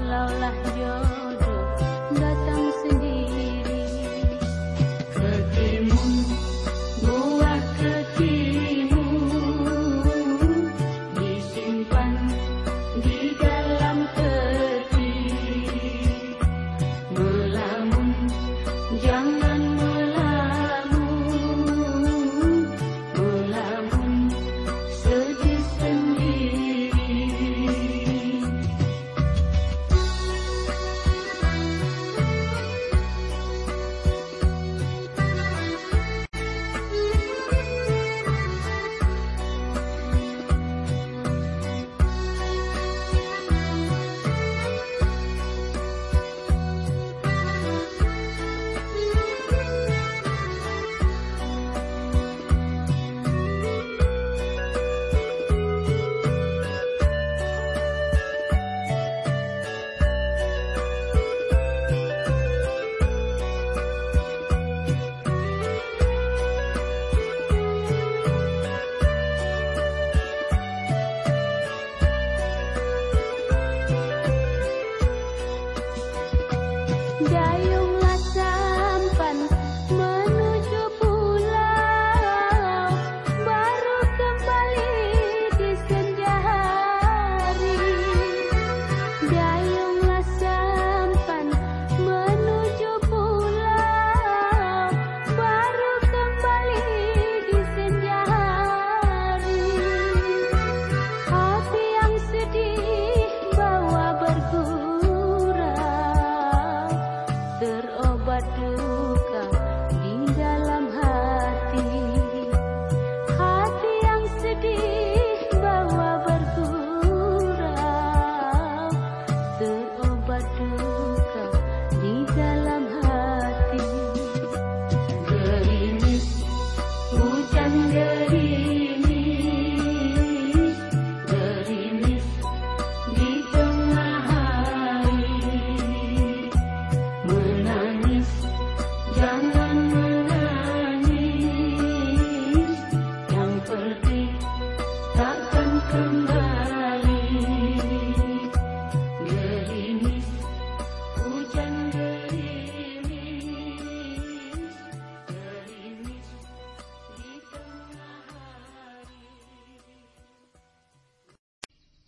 lah yo